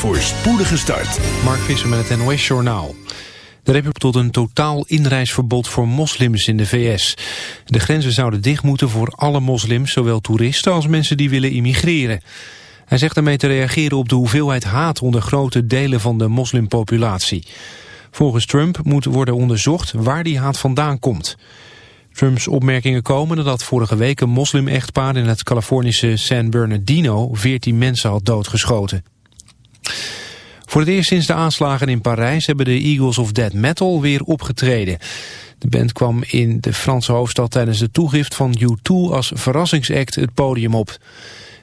voor spoedige start. Mark Visser met het NOS Journaal. De Republiek tot een totaal inreisverbod voor moslims in de VS. De grenzen zouden dicht moeten voor alle moslims, zowel toeristen als mensen die willen immigreren. Hij zegt daarmee te reageren op de hoeveelheid haat onder grote delen van de moslimpopulatie. Volgens Trump moet worden onderzocht waar die haat vandaan komt. Trumps opmerkingen komen nadat vorige week een moslim-echtpaar in het Californische San Bernardino 14 mensen had doodgeschoten. Voor het eerst sinds de aanslagen in Parijs hebben de Eagles of Dead Metal weer opgetreden. De band kwam in de Franse hoofdstad tijdens de toegift van U2 als verrassingsact het podium op.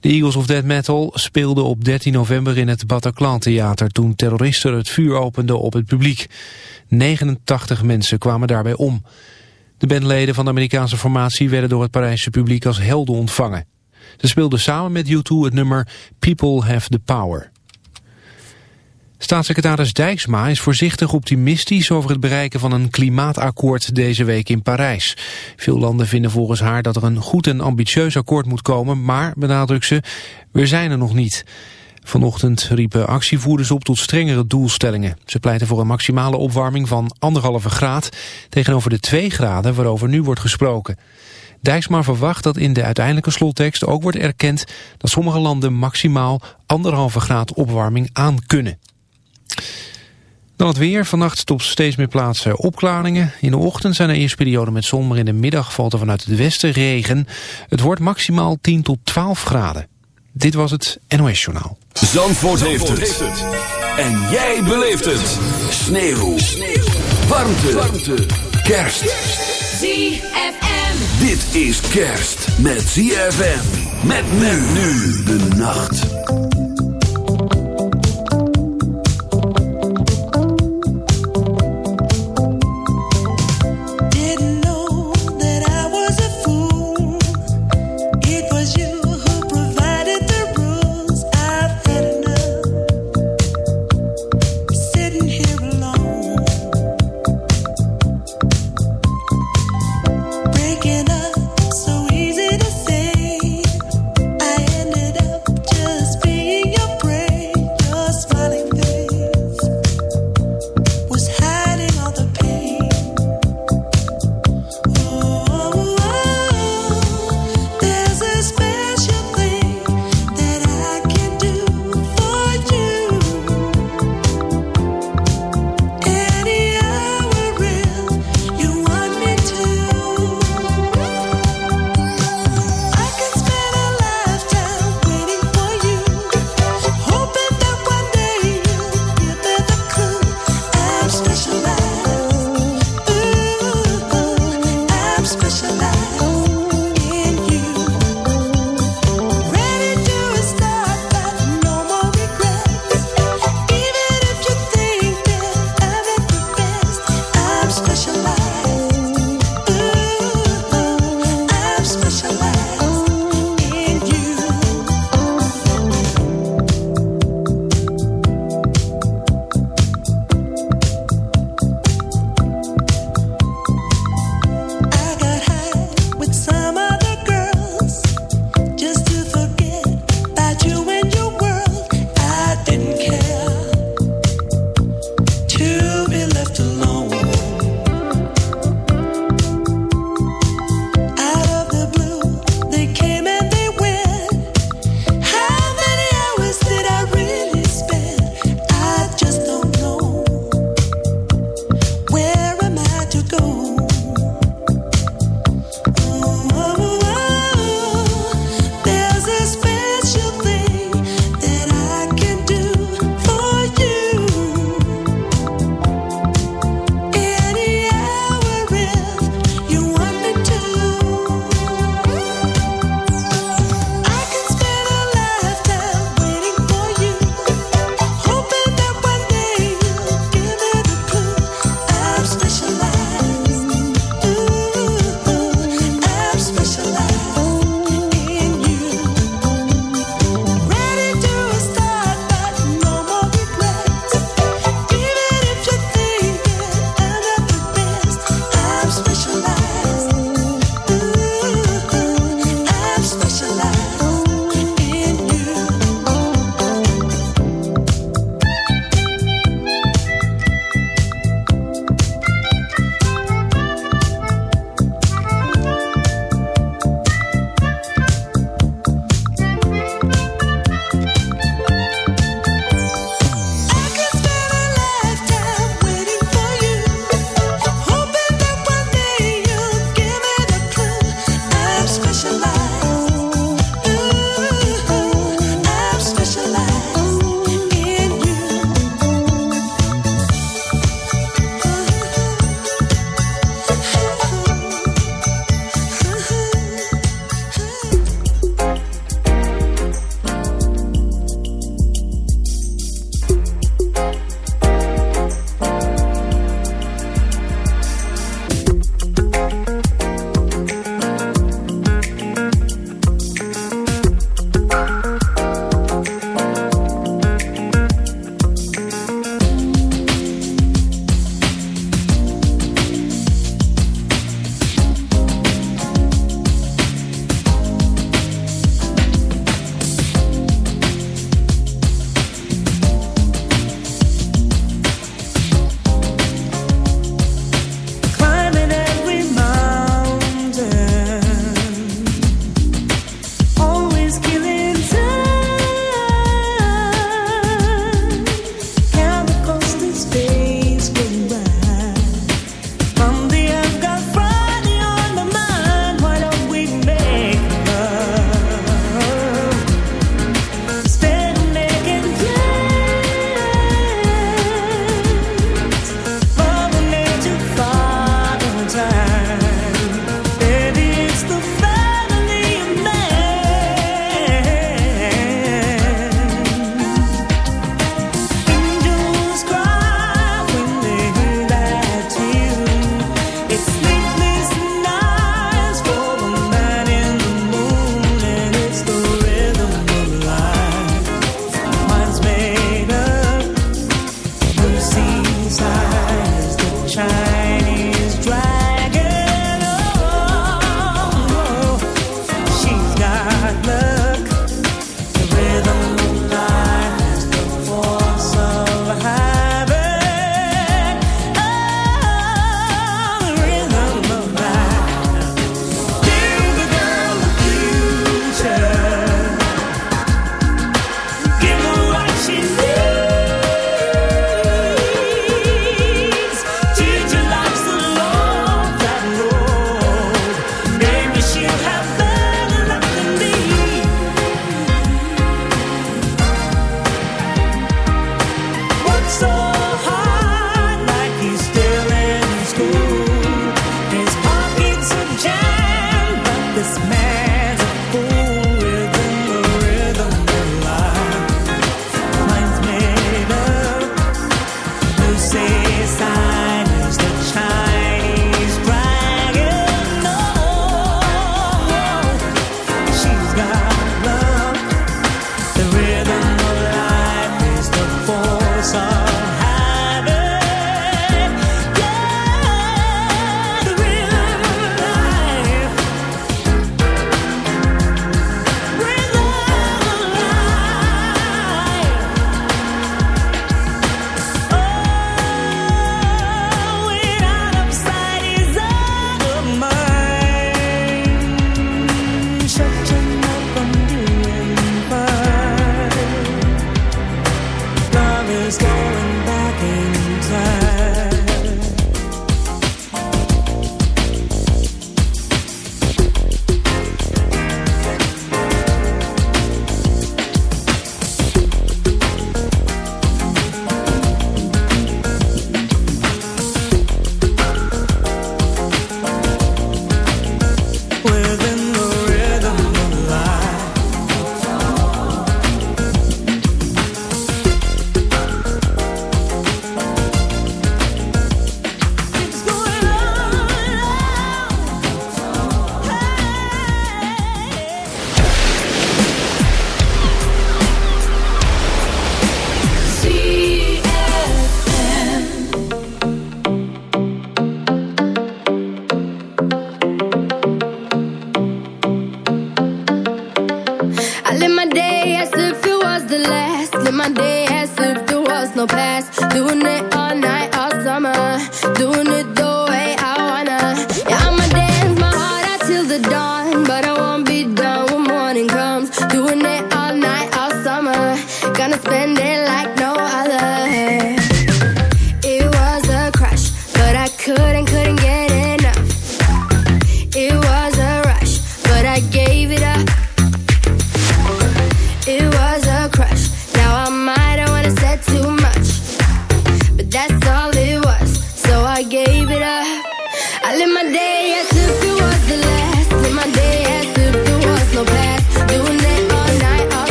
De Eagles of Dead Metal speelden op 13 november in het Bataclan Theater toen terroristen het vuur openden op het publiek. 89 mensen kwamen daarbij om. De bandleden van de Amerikaanse formatie werden door het Parijse publiek als helden ontvangen. Ze speelden samen met U2 het nummer People Have the Power. Staatssecretaris Dijksma is voorzichtig optimistisch over het bereiken van een klimaatakkoord deze week in Parijs. Veel landen vinden volgens haar dat er een goed en ambitieus akkoord moet komen, maar, benadrukt ze, we zijn er nog niet. Vanochtend riepen actievoerders op tot strengere doelstellingen. Ze pleiten voor een maximale opwarming van anderhalve graad tegenover de 2 graden waarover nu wordt gesproken. Dijksma verwacht dat in de uiteindelijke slottekst ook wordt erkend dat sommige landen maximaal anderhalve graad opwarming aan kunnen. Dan het weer. Vannacht op steeds meer plaatsen opklaringen. In de ochtend zijn er eerst perioden met zon, maar in de middag valt er vanuit het westen regen. Het wordt maximaal 10 tot 12 graden. Dit was het NOS Journaal. Zandvoort, heeft, het. En jij beleeft het. Sneeuw. Sneeuw. Warmte. Warmte. Kerst. ZFM. Dit is kerst met ZFM. Met men nu de nacht.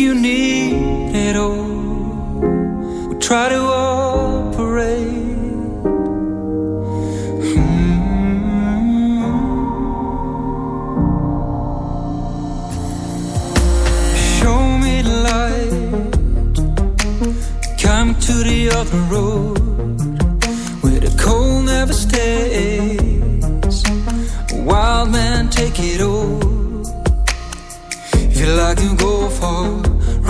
you need it all, we try to operate. Hmm. to the other road where the cold never stays. Wild men take it all. If you like, you go far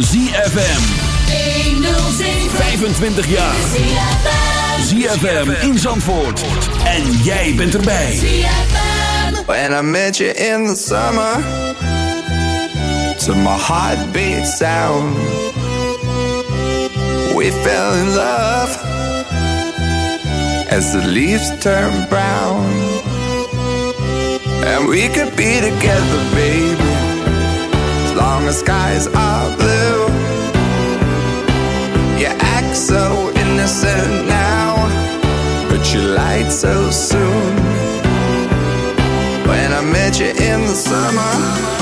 ZFM. 25 jaar. ZFM in Zandvoort. En jij bent erbij. When I met you in the summer, to my heartbeat sound, we fell in love as the leaves turn brown. And we could be together, baby, as skies are blue. You act so innocent now, but you lied so soon. When I met you in the summer.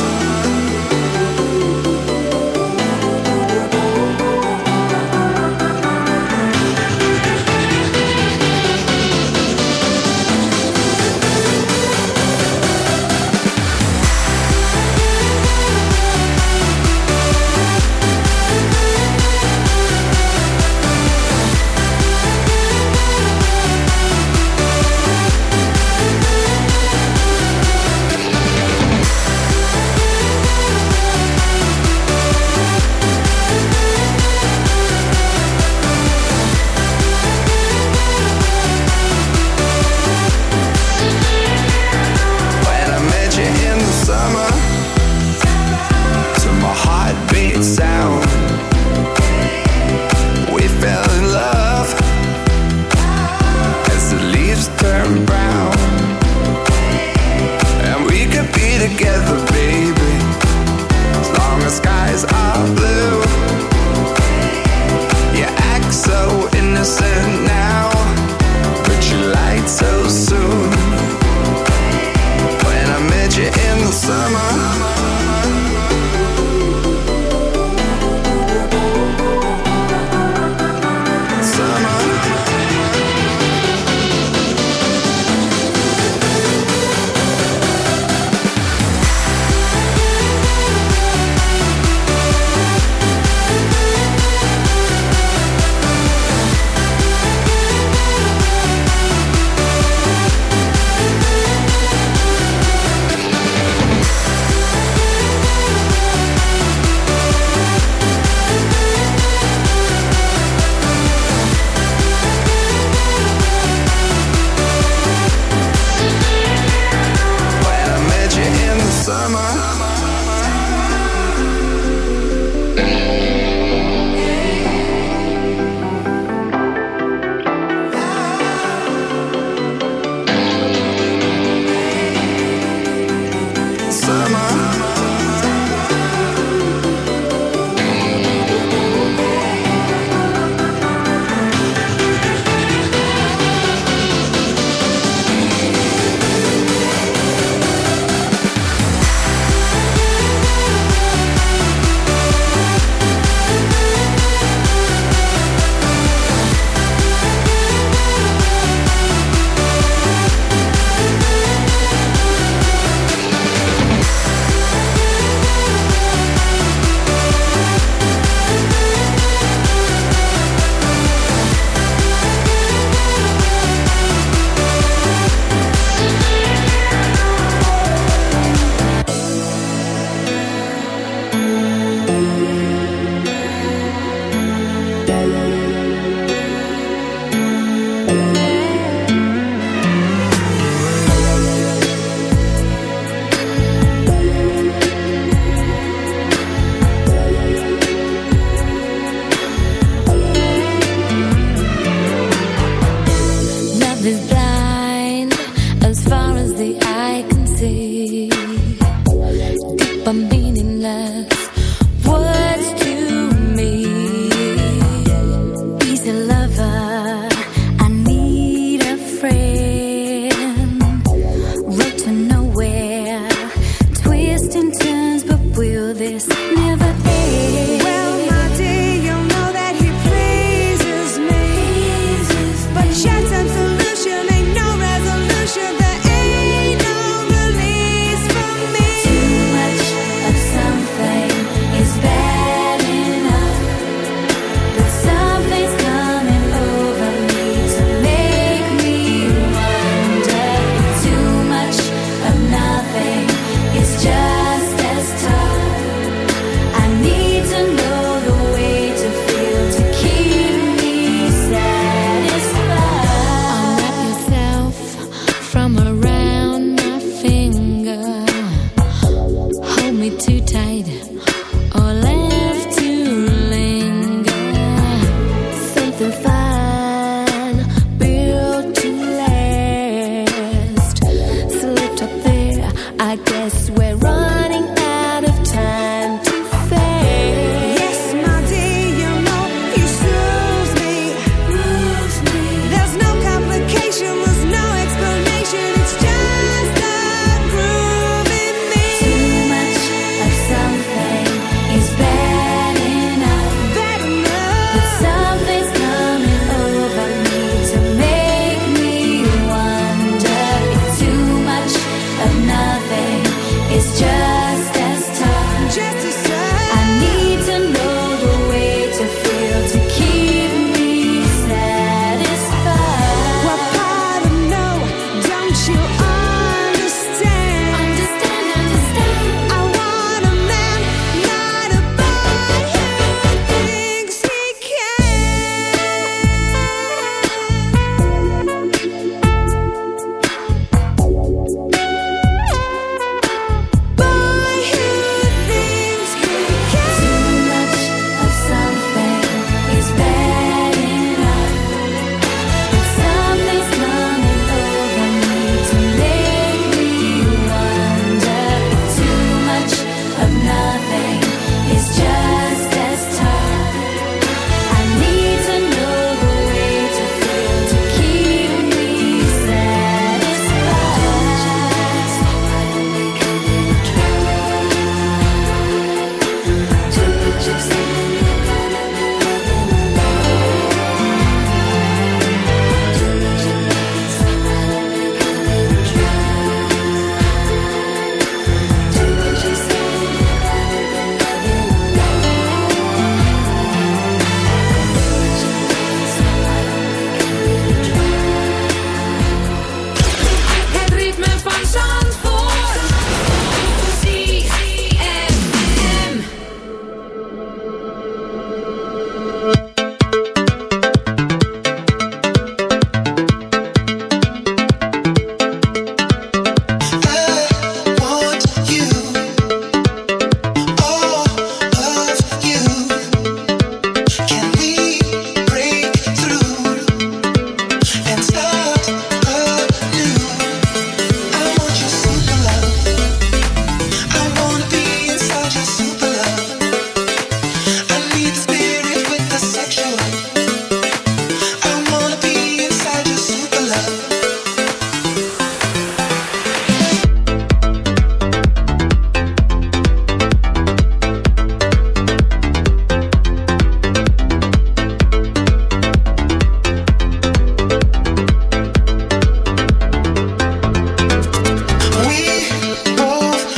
Oh.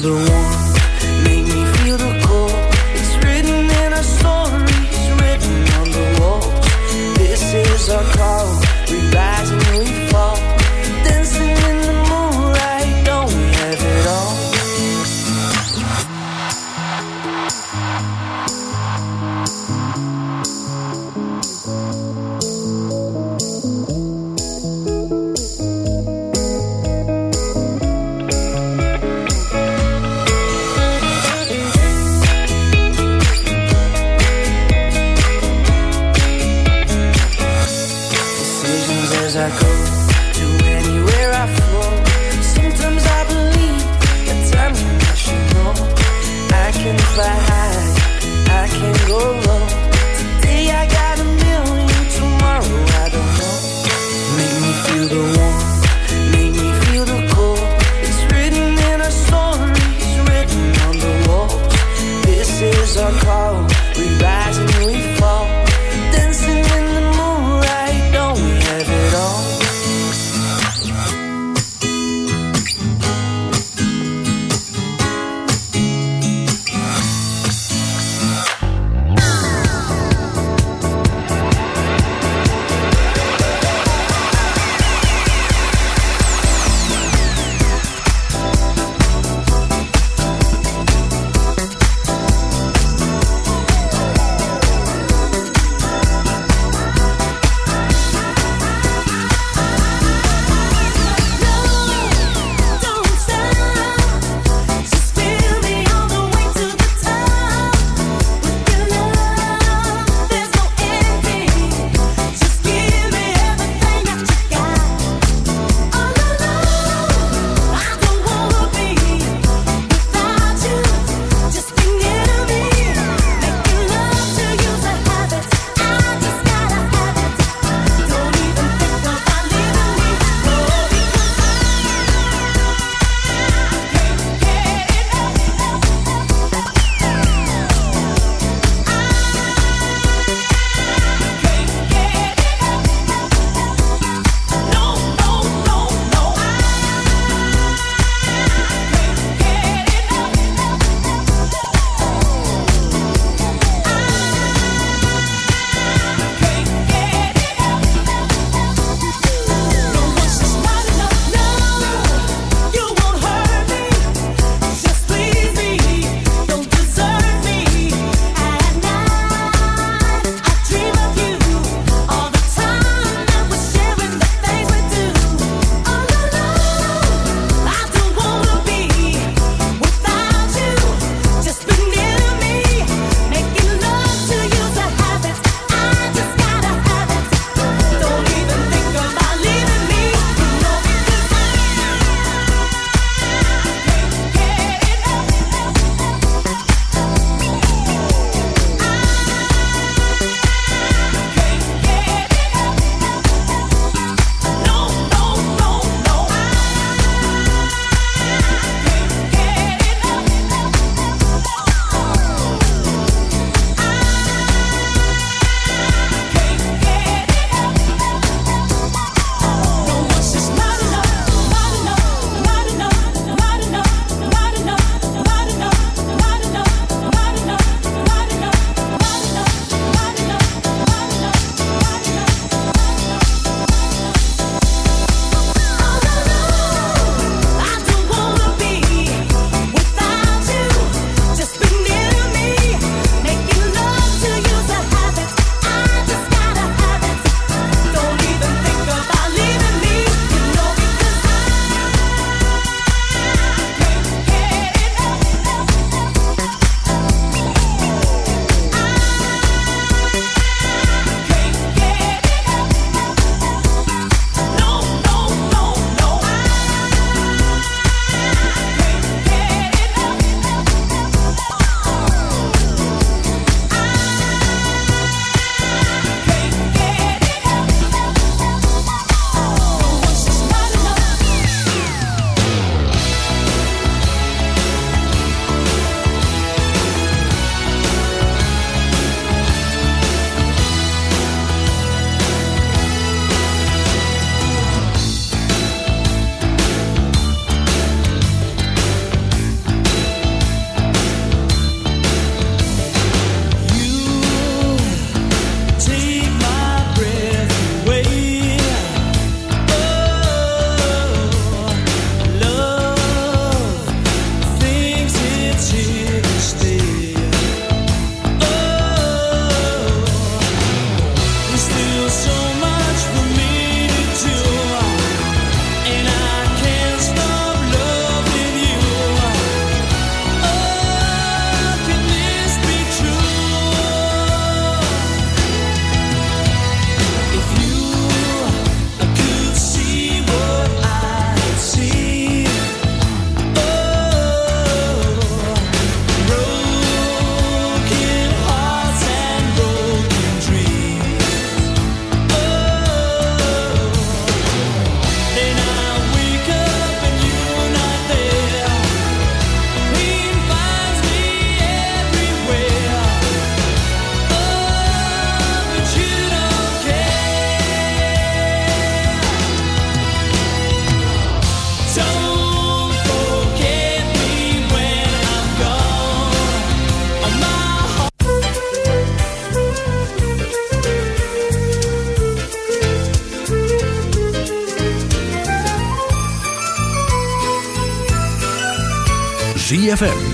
the one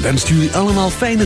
wenst jullie allemaal fijne